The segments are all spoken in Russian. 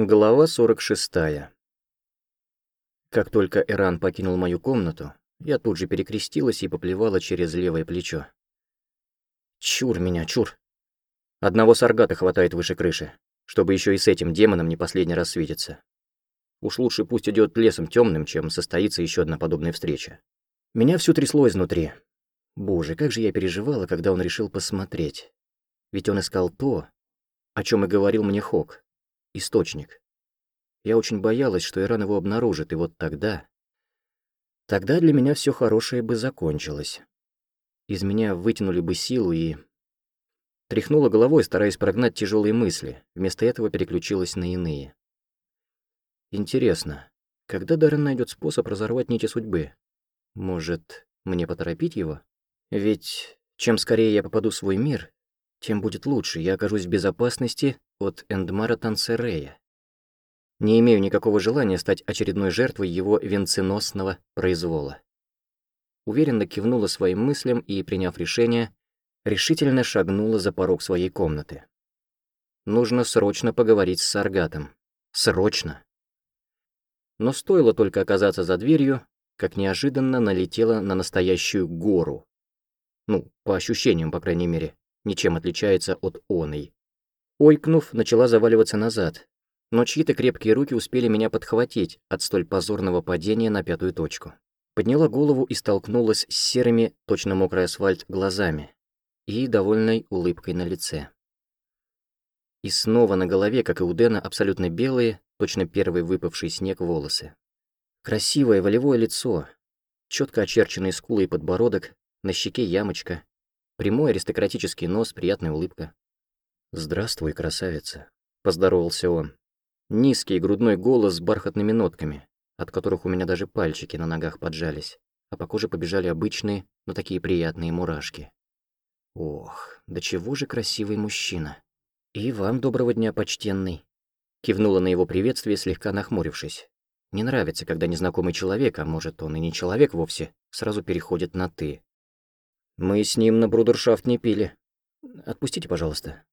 Глава 46. Как только Эран покинул мою комнату, я тут же перекрестилась и поплевала через левое плечо. Чур меня, чур. Одного саргата хватает выше крыши, чтобы еще и с этим демоном не последний раз светиться. Уж лучше пусть идет лесом темным, чем состоится еще одна подобная встреча. Меня всё трясло изнутри. Боже, как же я переживала, когда он решил посмотреть. Ведь он искал то, о чем и говорил мне Хок источник. Я очень боялась, что Иран его обнаружит, и вот тогда... Тогда для меня все хорошее бы закончилось. Из меня вытянули бы силу и... Тряхнула головой, стараясь прогнать тяжелые мысли, вместо этого переключилась на иные. Интересно, когда Даррен найдет способ разорвать нити судьбы? Может, мне поторопить его? Ведь чем скорее я попаду в свой мир, тем будет лучше, я окажусь в безопасности от Эндмара Тансерея. Не имею никакого желания стать очередной жертвой его венценосного произвола. Уверенно кивнула своим мыслям и, приняв решение, решительно шагнула за порог своей комнаты. Нужно срочно поговорить с Саргатом. Срочно. Но стоило только оказаться за дверью, как неожиданно налетела на настоящую гору. Ну, по ощущениям, по крайней мере ничем отличается от оной. Ойкнув, начала заваливаться назад, но чьи-то крепкие руки успели меня подхватить от столь позорного падения на пятую точку. Подняла голову и столкнулась с серыми, точно мокрый асфальт, глазами и довольной улыбкой на лице. И снова на голове, как и у Дэна, абсолютно белые, точно первый выпавший снег волосы. Красивое волевое лицо, четко очерченные скулы и подбородок, на щеке ямочка, Прямой аристократический нос, приятная улыбка. «Здравствуй, красавица», — поздоровался он. Низкий грудной голос с бархатными нотками, от которых у меня даже пальчики на ногах поджались, а по коже побежали обычные, но такие приятные мурашки. Ох, да чего же красивый мужчина. И вам доброго дня, почтенный. Кивнула на его приветствие, слегка нахмурившись. Не нравится, когда незнакомый человек, а может, он и не человек вовсе, сразу переходит на «ты». Мы с ним на брудершафт не пили. Отпустите, пожалуйста».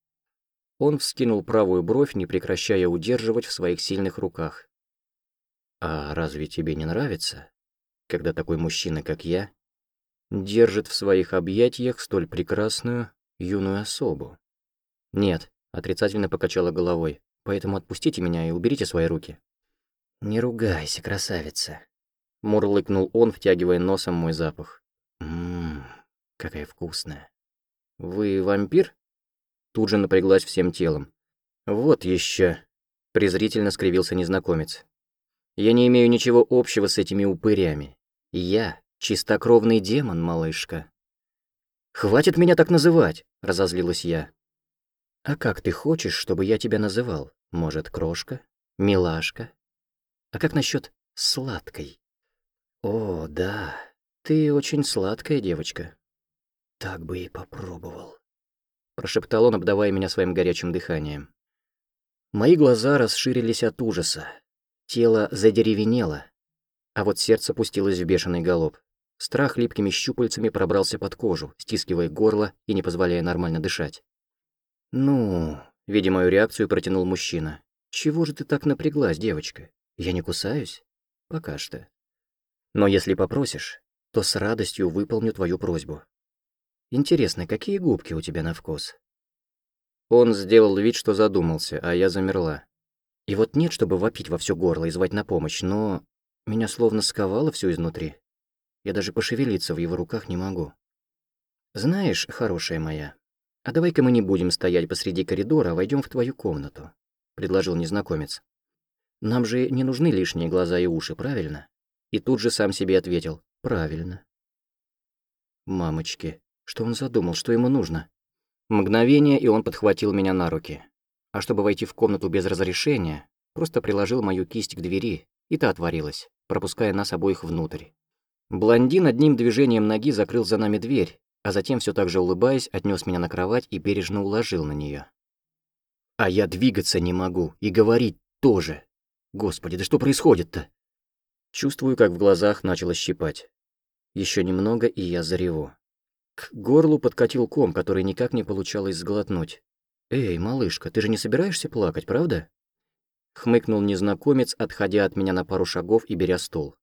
Он вскинул правую бровь, не прекращая удерживать в своих сильных руках. «А разве тебе не нравится, когда такой мужчина, как я, держит в своих объятиях столь прекрасную юную особу?» «Нет», — отрицательно покачала головой, «поэтому отпустите меня и уберите свои руки». «Не ругайся, красавица», — мурлыкнул он, втягивая носом мой запах. «Ммм, Какая вкусная. Вы вампир? Тут же напряглась всем телом. Вот еще. презрительно скривился незнакомец. Я не имею ничего общего с этими упырями. Я чистокровный демон, малышка. Хватит меня так называть, разозлилась я. А как ты хочешь, чтобы я тебя называл? Может, крошка? Милашка? А как насчет сладкой? О, да, ты очень сладкая девочка. «Так бы и попробовал», — прошептал он, обдавая меня своим горячим дыханием. Мои глаза расширились от ужаса, тело задеревенело, а вот сердце пустилось в бешеный галоп. Страх липкими щупальцами пробрался под кожу, стискивая горло и не позволяя нормально дышать. «Ну...» — видя мою реакцию, протянул мужчина. «Чего же ты так напряглась, девочка? Я не кусаюсь? Пока что. Но если попросишь, то с радостью выполню твою просьбу. Интересно, какие губки у тебя на вкус?» Он сделал вид, что задумался, а я замерла. И вот нет, чтобы вопить во все горло и звать на помощь, но меня словно сковало все изнутри. Я даже пошевелиться в его руках не могу. «Знаешь, хорошая моя, а давай-ка мы не будем стоять посреди коридора, а войдем в твою комнату», — предложил незнакомец. «Нам же не нужны лишние глаза и уши, правильно?» И тут же сам себе ответил «Правильно». «Мамочки, что он задумал, что ему нужно? Мгновение, и он подхватил меня на руки. А чтобы войти в комнату без разрешения, просто приложил мою кисть к двери, и та отворилась, пропуская нас обоих внутрь. Блондин одним движением ноги закрыл за нами дверь, а затем, все так же улыбаясь, отнес меня на кровать и бережно уложил на нее. А я двигаться не могу, и говорить тоже. Господи, да что происходит-то? Чувствую, как в глазах начало щипать. Еще немного, и я зареву. К горлу подкатил ком, который никак не получалось сглотнуть. «Эй, малышка, ты же не собираешься плакать, правда?» хмыкнул незнакомец, отходя от меня на пару шагов и беря стул.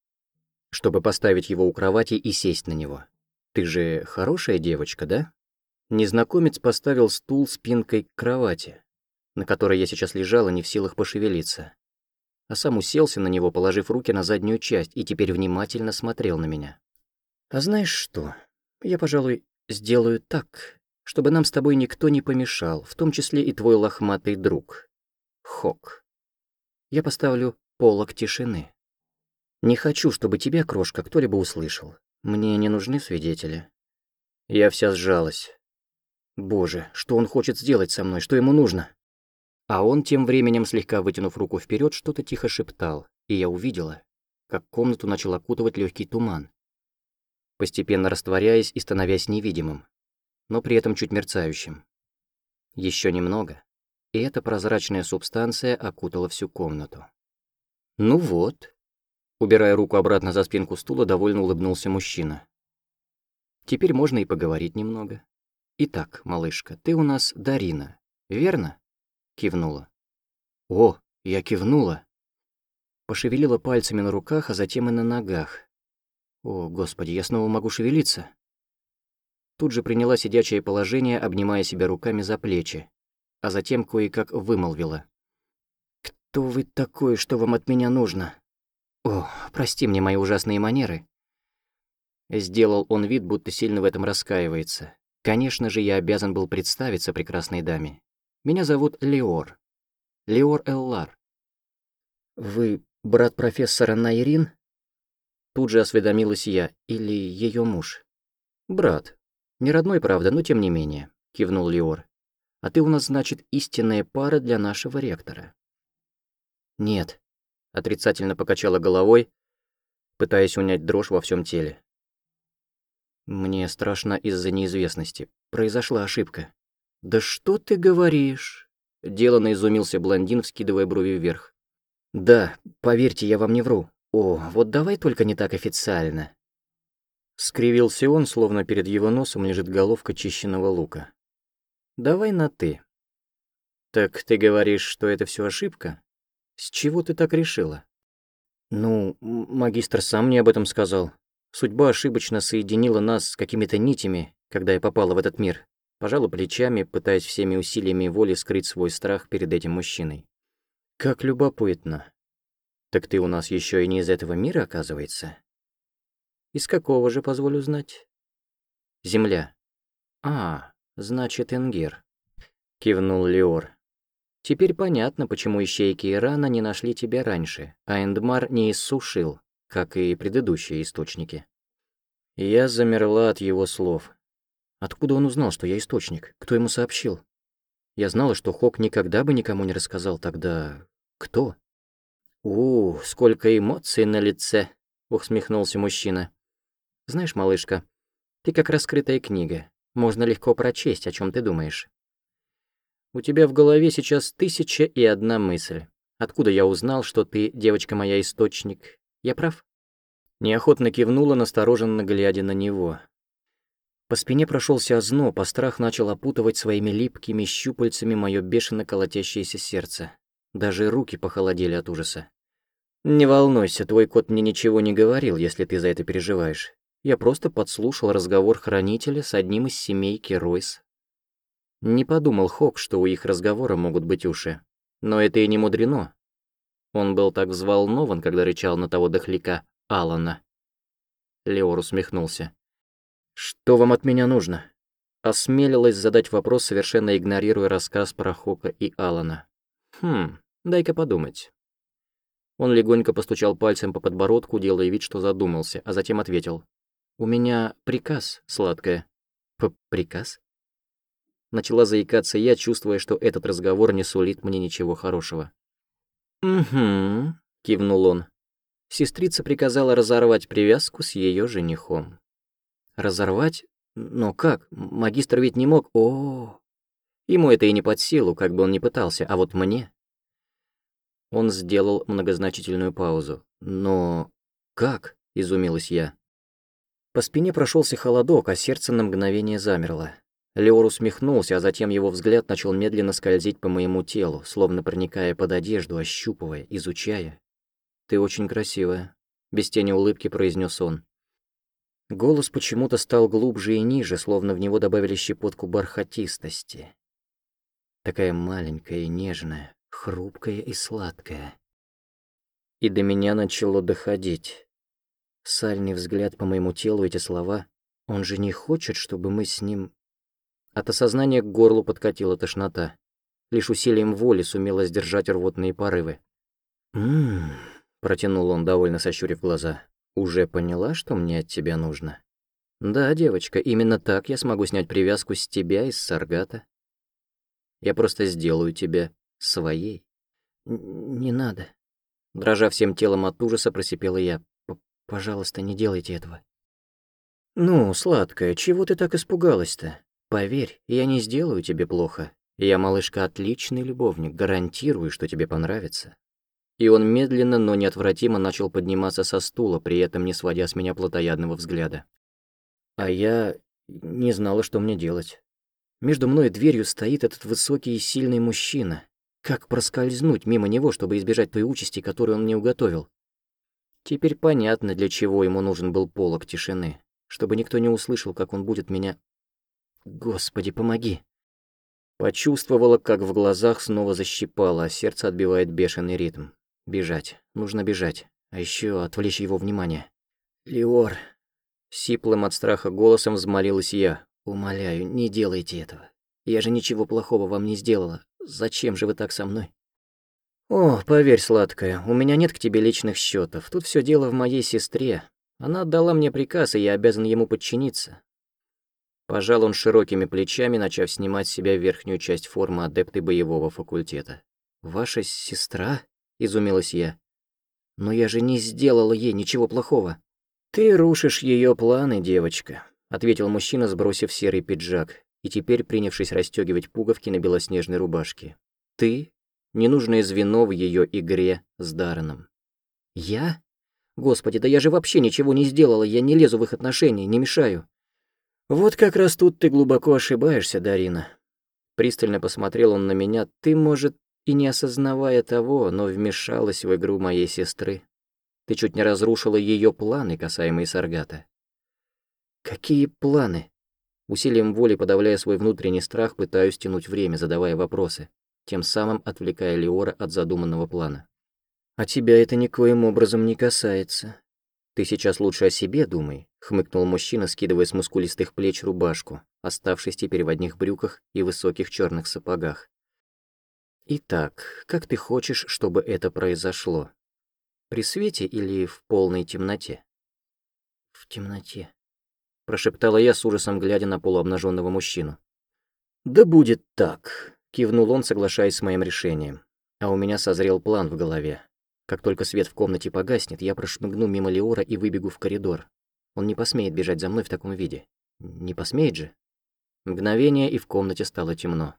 Чтобы поставить его у кровати и сесть на него. «Ты же хорошая девочка, да?» Незнакомец поставил стул спинкой к кровати, на которой я сейчас лежала, не в силах пошевелиться. А сам уселся на него, положив руки на заднюю часть, и теперь внимательно смотрел на меня. «А знаешь что? Я, пожалуй, сделаю так, чтобы нам с тобой никто не помешал, в том числе и твой лохматый друг. Хок. Я поставлю полок тишины. Не хочу, чтобы тебя, крошка, кто-либо услышал. Мне не нужны свидетели». Я вся сжалась. Боже, что он хочет сделать со мной, что ему нужно? А он тем временем, слегка вытянув руку вперед, что-то тихо шептал, и я увидела, как комнату начал окутывать легкий туман, постепенно растворяясь и становясь невидимым, но при этом чуть мерцающим. Еще немного, и эта прозрачная субстанция окутала всю комнату. «Ну вот», — убирая руку обратно за спинку стула, довольно улыбнулся мужчина. «Теперь можно и поговорить немного». «Итак, малышка, ты у нас Дарина, верно?» Кивнула. «О, я кивнула!» Пошевелила пальцами на руках, а затем и на ногах. «О, господи, я снова могу шевелиться!» Тут же приняла сидячее положение, обнимая себя руками за плечи, а затем кое-как вымолвила. «Кто вы такой, что вам от меня нужно?» «О, прости мне мои ужасные манеры». Сделал он вид, будто сильно в этом раскаивается. Конечно же, я обязан был представиться прекрасной даме. Меня зовут Леор. Леор Эллар. Вы брат профессора Найрин? Тут же осведомилась я, или ее муж. Брат. Не родной, правда, но тем не менее, кивнул Леор. А ты у нас, значит, истинная пара для нашего ректора. Нет, отрицательно покачала головой, пытаясь унять дрожь во всем теле. Мне страшно из-за неизвестности. Произошла ошибка. «Да что ты говоришь?» Делано изумился блондин, вскидывая брови вверх. «Да, поверьте, я вам не вру. О, вот давай только не так официально». Скривился он, словно перед его носом лежит головка чищенного лука. «Давай на «ты». «Так ты говоришь, что это все ошибка? С чего ты так решила?» «Ну, магистр сам мне об этом сказал. Судьба ошибочно соединила нас с какими-то нитями, когда я попала в этот мир. Пожала плечами, пытаясь всеми усилиями воли скрыть свой страх перед этим мужчиной. Как любопытно. Так ты у нас еще и не из этого мира, оказывается? Из какого же, позволю знать? Земля. А, значит, Энгер. Кивнул Леор. Теперь понятно, почему ищейки Ирана не нашли тебя раньше, а Эндмар не иссушил, как и предыдущие источники. Я замерла от его слов. Откуда он узнал, что я источник? Кто ему сообщил? Я знала, что Хок никогда бы никому не рассказал тогда... Кто? «У, сколько эмоций на лице!» — усмехнулся мужчина. «Знаешь, малышка, ты как раскрытая книга. Можно легко прочесть, о чем ты думаешь. У тебя в голове сейчас тысяча и одна мысль. Откуда я узнал, что ты, девочка моя, источник? Я прав?» Неохотно кивнула, настороженно глядя на него. По спине прошелся озноб, а страх начал опутывать своими липкими щупальцами мое бешено колотящееся сердце. Даже руки похолодели от ужаса. «Не волнуйся, твой кот мне ничего не говорил, если ты за это переживаешь. Я просто подслушал разговор хранителя с одним из семейки Ройс. Не подумал Хок, что у их разговора могут быть уши. Но это и не мудрено. Он был так взволнован, когда рычал на того дохляка, Алана. Леор усмехнулся. «Что вам от меня нужно?» Осмелилась задать вопрос, совершенно игнорируя рассказ про Хока и Алана. «Хм, дай-ка подумать». Он легонько постучал пальцем по подбородку, делая вид, что задумался, а затем ответил. «У меня приказ, сладкая». П «Приказ?» Начала заикаться я, чувствуя, что этот разговор не сулит мне ничего хорошего. «Угу», — кивнул он сестрица приказала разорвать привязку с ее женихом. Разорвать? Но как? Магистр ведь не мог... О, Ему это и не под силу, как бы он ни пытался, а вот мне... Он сделал многозначительную паузу. Но... как? Изумилась я. По спине прошелся холодок, а сердце на мгновение замерло. Леор усмехнулся, а затем его взгляд начал медленно скользить по моему телу, словно проникая под одежду, ощупывая, изучая. «Ты очень красивая», — без тени улыбки произнес он. Голос почему-то стал глубже и ниже, словно в него добавили щепотку бархатистости. Такая маленькая и нежная, хрупкая и сладкая. И до меня начало доходить. Сальный взгляд по моему телу, эти слова. Он же не хочет, чтобы мы с ним... От осознания к горлу подкатила тошнота. Лишь усилием воли сумела сдержать рвотные порывы. «Ммм...» — протянул он, довольно сощурив глаза. «Уже поняла, что мне от тебя нужно?» «Да, девочка, именно так я смогу снять привязку с тебя и с Саргата. Я просто сделаю тебя своей». «Не надо». Дрожа всем телом от ужаса, просипела я. «Пожалуйста, не делайте этого». «Ну, сладкая, чего ты так испугалась-то? Поверь, я не сделаю тебе плохо. Я, малышка, отличный любовник, гарантирую, что тебе понравится и он медленно, но неотвратимо начал подниматься со стула, при этом не сводя с меня плотоядного взгляда. А я не знала, что мне делать. Между мной и дверью стоит этот высокий и сильный мужчина. Как проскользнуть мимо него, чтобы избежать той участи, которую он мне уготовил? Теперь понятно, для чего ему нужен был полог тишины. Чтобы никто не услышал, как он будет меня... Господи, помоги. Почувствовала, как в глазах снова защипало, а сердце отбивает бешеный ритм. Бежать. Нужно бежать. А еще отвлечь его внимание. «Леор!» Сиплым от страха голосом взмолилась я. «Умоляю, не делайте этого. Я же ничего плохого вам не сделала. Зачем же вы так со мной?» «О, поверь, сладкая, у меня нет к тебе личных счетов. Тут все дело в моей сестре. Она отдала мне приказ, и я обязан ему подчиниться». Пожал он широкими плечами, начав снимать с себя верхнюю часть формы адепты боевого факультета. «Ваша сестра?» изумилась я. «Но я же не сделала ей ничего плохого». «Ты рушишь ее планы, девочка», — ответил мужчина, сбросив серый пиджак и теперь принявшись расстегивать пуговки на белоснежной рубашке. «Ты — ненужное звено в ее игре с Дарреном». «Я? Господи, да я же вообще ничего не сделала, я не лезу в их отношения, не мешаю». «Вот как раз тут ты глубоко ошибаешься, Дарина». Пристально посмотрел он на меня. «Ты, может, и не осознавая того, но вмешалась в игру моей сестры. Ты чуть не разрушила ее планы, касаемые Саргата. Какие планы? Усилием воли, подавляя свой внутренний страх, пытаюсь тянуть время, задавая вопросы, тем самым отвлекая Леора от задуманного плана. «А тебя это никоим образом не касается. Ты сейчас лучше о себе думай», — хмыкнул мужчина, скидывая с мускулистых плеч рубашку, оставшись теперь в одних брюках и высоких черных сапогах. Итак, как ты хочешь, чтобы это произошло? При свете или в полной темноте? В темноте, прошептала я с ужасом, глядя на полуобнаженного мужчину. Да будет так, кивнул он, соглашаясь с моим решением. А у меня созрел план в голове. Как только свет в комнате погаснет, я прошмыгну мимо Леора и выбегу в коридор. Он не посмеет бежать за мной в таком виде. Не посмеет же? Мгновение, и в комнате стало темно.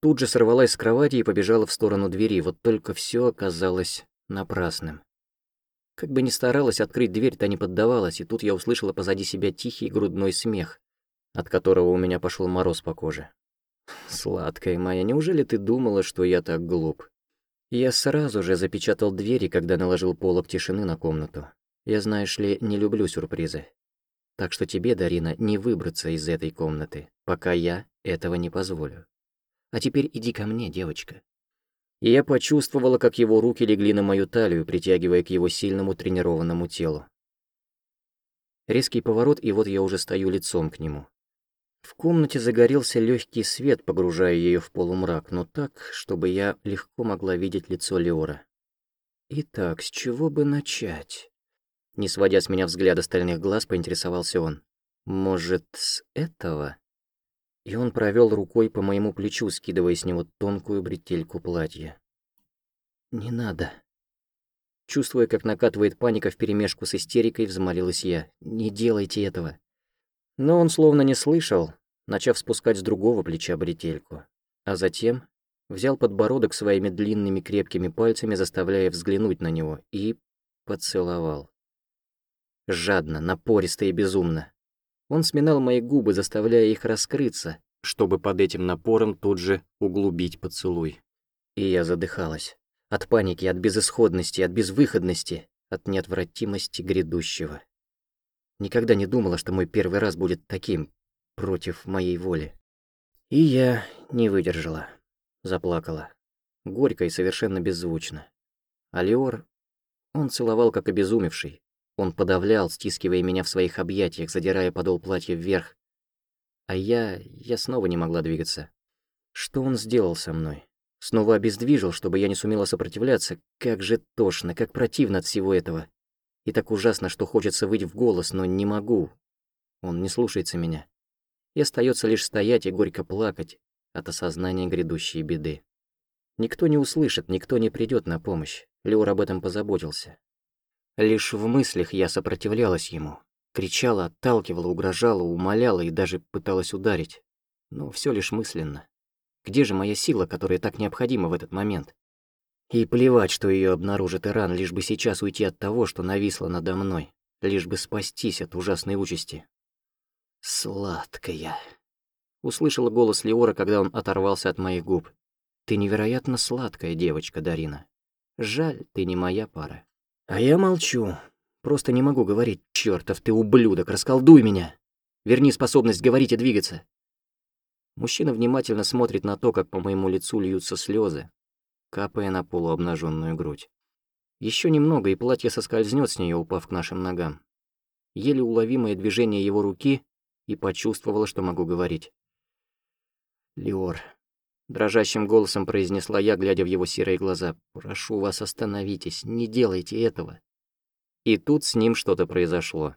Тут же сорвалась с кровати и побежала в сторону двери, вот только все оказалось напрасным. Как бы ни старалась открыть дверь, та не поддавалась, и тут я услышала позади себя тихий грудной смех, от которого у меня пошел мороз по коже. «Сладкая моя, неужели ты думала, что я так глуп?» Я сразу же запечатал двери, когда наложил полок тишины на комнату. Я, знаешь ли, не люблю сюрпризы. Так что тебе, Дарина, не выбраться из этой комнаты, пока я этого не позволю. А теперь иди ко мне, девочка». И я почувствовала, как его руки легли на мою талию, притягивая к его сильному тренированному телу. Резкий поворот, и вот я уже стою лицом к нему. В комнате загорелся легкий свет, погружая ее в полумрак, но так, чтобы я легко могла видеть лицо Леора. Итак, с чего бы начать? Не сводя с меня взгляда стальных глаз, поинтересовался он. Может, с этого? И он провел рукой по моему плечу, скидывая с него тонкую бретельку платья. «Не надо». Чувствуя, как накатывает паника вперемешку с истерикой, взмолилась я. «Не делайте этого». Но он словно не слышал, начав спускать с другого плеча бретельку. А затем взял подбородок своими длинными крепкими пальцами, заставляя взглянуть на него, и поцеловал. Жадно, напористо и безумно. Он сминал мои губы, заставляя их раскрыться, чтобы под этим напором тут же углубить поцелуй. И я задыхалась. От паники, от безысходности, от безвыходности, от неотвратимости грядущего. Никогда не думала, что мой первый раз будет таким, против моей воли. И я не выдержала. Заплакала. Горько и совершенно беззвучно. Алиор, он целовал как обезумевший. Он подавлял, стискивая меня в своих объятиях, задирая подол платья вверх. А я... я снова не могла двигаться. Что он сделал со мной? Снова обездвижил, чтобы я не сумела сопротивляться. Как же тошно, как противно от всего этого. И так ужасно, что хочется выйти в голос, но не могу. Он не слушается меня. И остается лишь стоять и горько плакать от осознания грядущей беды. Никто не услышит, никто не придет на помощь. Леор об этом позаботился. Лишь в мыслях я сопротивлялась ему. Кричала, отталкивала, угрожала, умоляла и даже пыталась ударить. Но все лишь мысленно. Где же моя сила, которая так необходима в этот момент? И плевать, что ее обнаружит Иран, лишь бы сейчас уйти от того, что нависло надо мной, лишь бы спастись от ужасной участи. «Сладкая», — услышала голос Леора, когда он оторвался от моих губ. «Ты невероятно сладкая девочка, Дарина. Жаль, ты не моя пара». А я молчу. Просто не могу говорить. Чёртов ты ублюдок, расколдуй меня. Верни способность говорить и двигаться. Мужчина внимательно смотрит на то, как по моему лицу льются слезы, капая на полуобнаженную грудь. Еще немного, и платье соскользнет с нее, упав к нашим ногам. Еле уловимое движение его руки, и почувствовала, что могу говорить. «Леор», — дрожащим голосом произнесла я, глядя в его серые глаза, «прошу вас, остановитесь, не делайте этого». И тут с ним что-то произошло.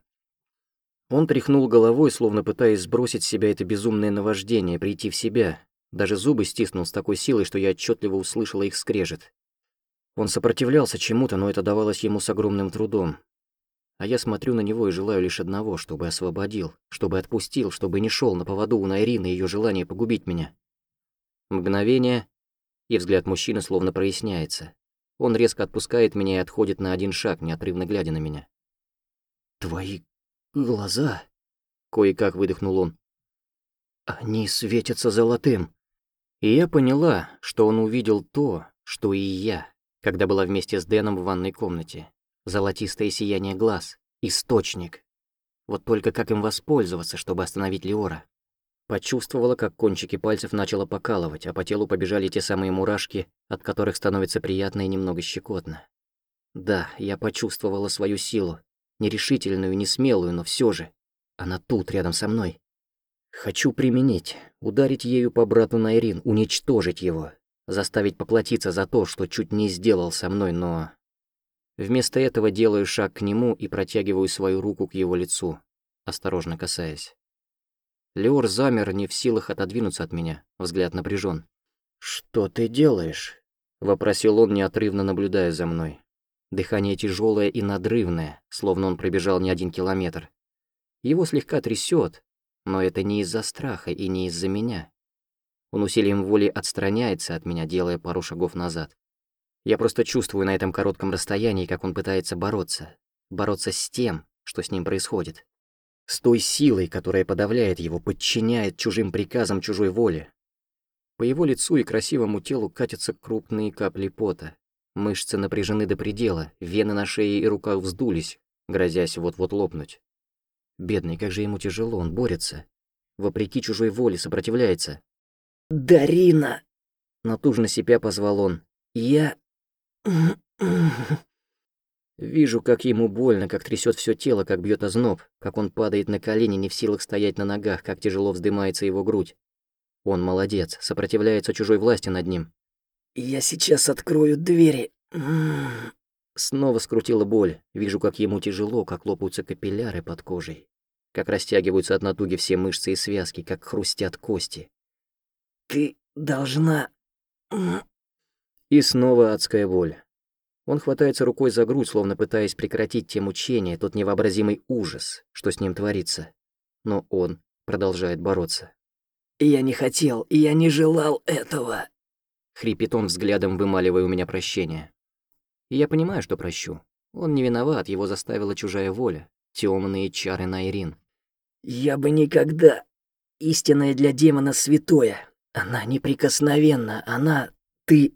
Он тряхнул головой, словно пытаясь сбросить с себя это безумное наваждение, прийти в себя. Даже зубы стиснул с такой силой, что я отчетливо услышала их скрежет. Он сопротивлялся чему-то, но это давалось ему с огромным трудом. А я смотрю на него и желаю лишь одного, чтобы освободил, чтобы отпустил, чтобы не шел на поводу у Найрины ее желание погубить меня. Мгновение, и взгляд мужчины словно проясняется. Он резко отпускает меня и отходит на один шаг, неотрывно глядя на меня. «Твои глаза!» — кое-как выдохнул он. «Они светятся золотым!» И я поняла, что он увидел то, что и я, когда была вместе с Дэном в ванной комнате. Золотистое сияние глаз, источник. Вот только как им воспользоваться, чтобы остановить Леора? Почувствовала, как кончики пальцев начало покалывать, а по телу побежали те самые мурашки, от которых становится приятно и немного щекотно. Да, я почувствовала свою силу, нерешительную, не смелую, но все же. Она тут, рядом со мной. Хочу применить, ударить ею по брату Найрин, уничтожить его, заставить поплатиться за то, что чуть не сделал со мной, но... Вместо этого делаю шаг к нему и протягиваю свою руку к его лицу, осторожно касаясь. Леор замер, не в силах отодвинуться от меня, взгляд напряжен. «Что ты делаешь?» — вопросил он, неотрывно наблюдая за мной. Дыхание тяжелое и надрывное, словно он пробежал не один километр. Его слегка трясет, но это не из-за страха и не из-за меня. Он усилием воли отстраняется от меня, делая пару шагов назад. Я просто чувствую на этом коротком расстоянии, как он пытается бороться. Бороться с тем, что с ним происходит. С той силой, которая подавляет его, подчиняет чужим приказам чужой воле. По его лицу и красивому телу катятся крупные капли пота. Мышцы напряжены до предела, вены на шее и руках вздулись, грозясь вот-вот лопнуть. Бедный, как же ему тяжело, он борется. Вопреки чужой воле сопротивляется. «Дарина!» Натужно себя позвал он. «Я...» Вижу, как ему больно, как трясет все тело, как бьет озноб, как он падает на колени, не в силах стоять на ногах, как тяжело вздымается его грудь. Он молодец, сопротивляется чужой власти над ним. «Я сейчас открою двери». Снова скрутила боль. Вижу, как ему тяжело, как лопаются капилляры под кожей. Как растягиваются от натуги все мышцы и связки, как хрустят кости. «Ты должна...» И снова адская боль. Он хватается рукой за грудь, словно пытаясь прекратить те мучения, тот невообразимый ужас, что с ним творится. Но он продолжает бороться. «Я не хотел, и я не желал этого!» Хрипит он взглядом, вымаливая у меня прощение. И я понимаю, что прощу. Он не виноват, его заставила чужая воля, темные чары Найрин. Я бы никогда... Истинная для демона святое. Она неприкосновенна, она... Ты...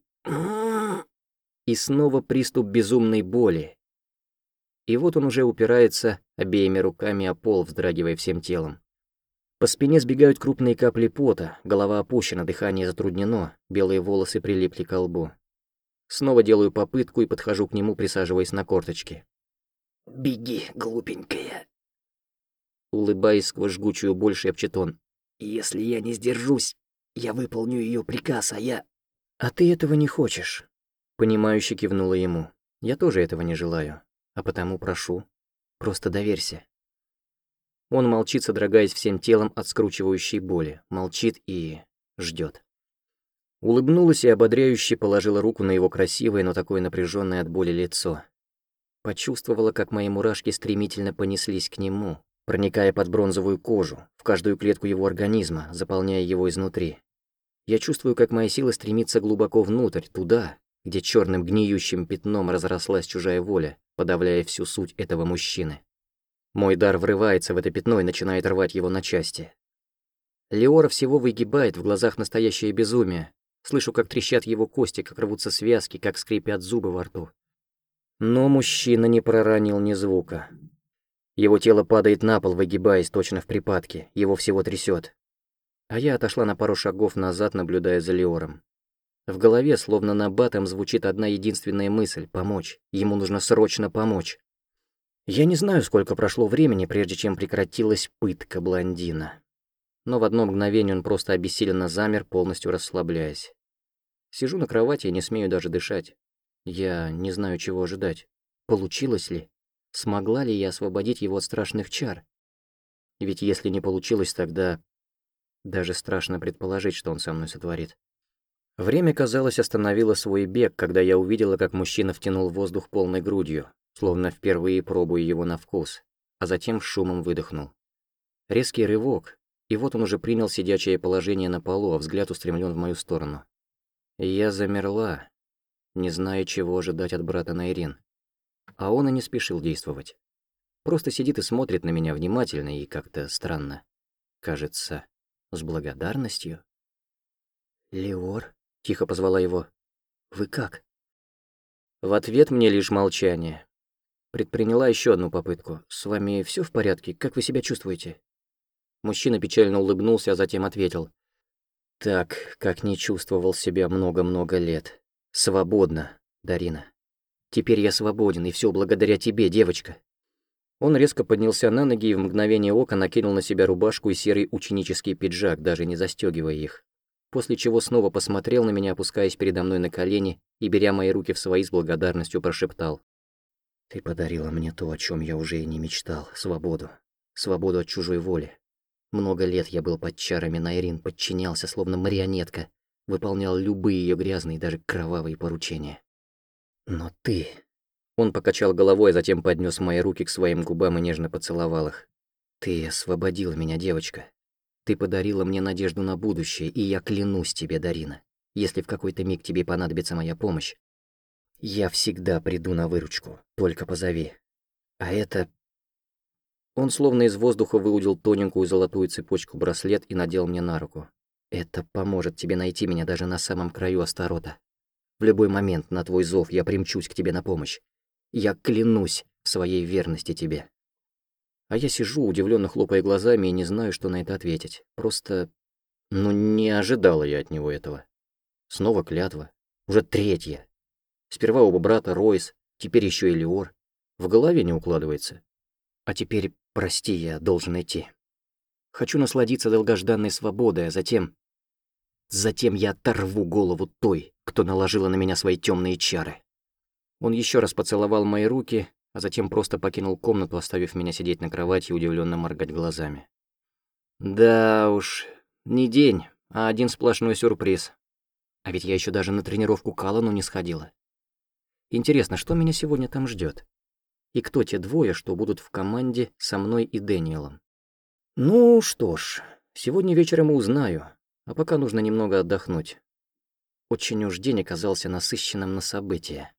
И снова приступ безумной боли. И вот он уже упирается обеими руками о пол, вздрагивая всем телом. По спине сбегают крупные капли пота, голова опущена, дыхание затруднено, белые волосы прилипли к лбу. Снова делаю попытку и подхожу к нему, присаживаясь на корточки. «Беги, глупенькая!» Улыбаясь сквозь жгучую боль, шепчет он. «Если я не сдержусь, я выполню ее приказ, а я...» «А ты этого не хочешь?» Понимающе кивнула ему. «Я тоже этого не желаю, а потому прошу, просто доверься». Он молчит, содрогаясь всем телом от скручивающей боли, молчит и... ждет. Улыбнулась и ободряюще положила руку на его красивое, но такое напряженное от боли лицо. Почувствовала, как мои мурашки стремительно понеслись к нему, проникая под бронзовую кожу, в каждую клетку его организма, заполняя его изнутри. Я чувствую, как моя сила стремится глубоко внутрь, туда, где черным гниющим пятном разрослась чужая воля, подавляя всю суть этого мужчины. Мой дар врывается в это пятно и начинает рвать его на части. Леора всего выгибает в глазах настоящее безумие, Слышу, как трещат его кости, как рвутся связки, как скрипят зубы во рту. Но мужчина не проронил ни звука. Его тело падает на пол, выгибаясь точно в припадке, его всего трясет. А я отошла на пару шагов назад, наблюдая за Леором. В голове, словно на батом, звучит одна единственная мысль — помочь. Ему нужно срочно помочь. Я не знаю, сколько прошло времени, прежде чем прекратилась пытка блондина. Но в одно мгновение он просто обессиленно замер, полностью расслабляясь. Сижу на кровати и не смею даже дышать. Я не знаю, чего ожидать. Получилось ли? Смогла ли я освободить его от страшных чар? Ведь если не получилось, тогда... Даже страшно предположить, что он со мной сотворит. Время, казалось, остановило свой бег, когда я увидела, как мужчина втянул воздух полной грудью, словно впервые пробуя его на вкус, а затем шумом выдохнул. Резкий рывок, и вот он уже принял сидячее положение на полу, а взгляд устремлен в мою сторону. Я замерла, не зная, чего ожидать от брата Найрин. А он и не спешил действовать. Просто сидит и смотрит на меня внимательно и как-то странно. Кажется, с благодарностью. «Леор?» — тихо позвала его. «Вы как?» В ответ мне лишь молчание. Предприняла еще одну попытку. «С вами все в порядке? Как вы себя чувствуете?» Мужчина печально улыбнулся, а затем ответил. Так, как не чувствовал себя много-много лет. Свободно, Дарина. Теперь я свободен, и все благодаря тебе, девочка. Он резко поднялся на ноги и в мгновение ока накинул на себя рубашку и серый ученический пиджак, даже не застегивая их. После чего снова посмотрел на меня, опускаясь передо мной на колени и, беря мои руки в свои, с благодарностью прошептал. «Ты подарила мне то, о чем я уже и не мечтал, свободу. Свободу от чужой воли. Много лет я был под чарами Найрин, подчинялся, словно марионетка, выполнял любые ее грязные, даже кровавые поручения. Но ты... Он покачал головой, а затем поднес мои руки к своим губам и нежно поцеловал их. Ты освободила меня, девочка. Ты подарила мне надежду на будущее, и я клянусь тебе, Дарина, если в какой-то миг тебе понадобится моя помощь, я всегда приду на выручку, только позови. А это он словно из воздуха выудил тоненькую золотую цепочку браслет и надел мне на руку. «Это поможет тебе найти меня даже на самом краю Астарота. В любой момент на твой зов я примчусь к тебе на помощь. Я клянусь своей верности тебе». А я сижу, удивленно хлопая глазами, и не знаю, что на это ответить. Просто... Ну, не ожидала я от него этого. Снова клятва. Уже третья. Сперва оба брата, Ройс, теперь еще и Леор. В голове не укладывается. А теперь Прости, я должен идти. Хочу насладиться долгожданной свободой, а затем... Затем я оторву голову той, кто наложила на меня свои темные чары. Он еще раз поцеловал мои руки, а затем просто покинул комнату, оставив меня сидеть на кровати и удивленно моргать глазами. Да уж, не день, а один сплошной сюрприз. А ведь я еще даже на тренировку Калану не сходила. Интересно, что меня сегодня там ждет? и кто те двое, что будут в команде со мной и Дэниелом. Ну что ж, сегодня вечером узнаю, а пока нужно немного отдохнуть. Очень уж день оказался насыщенным на события.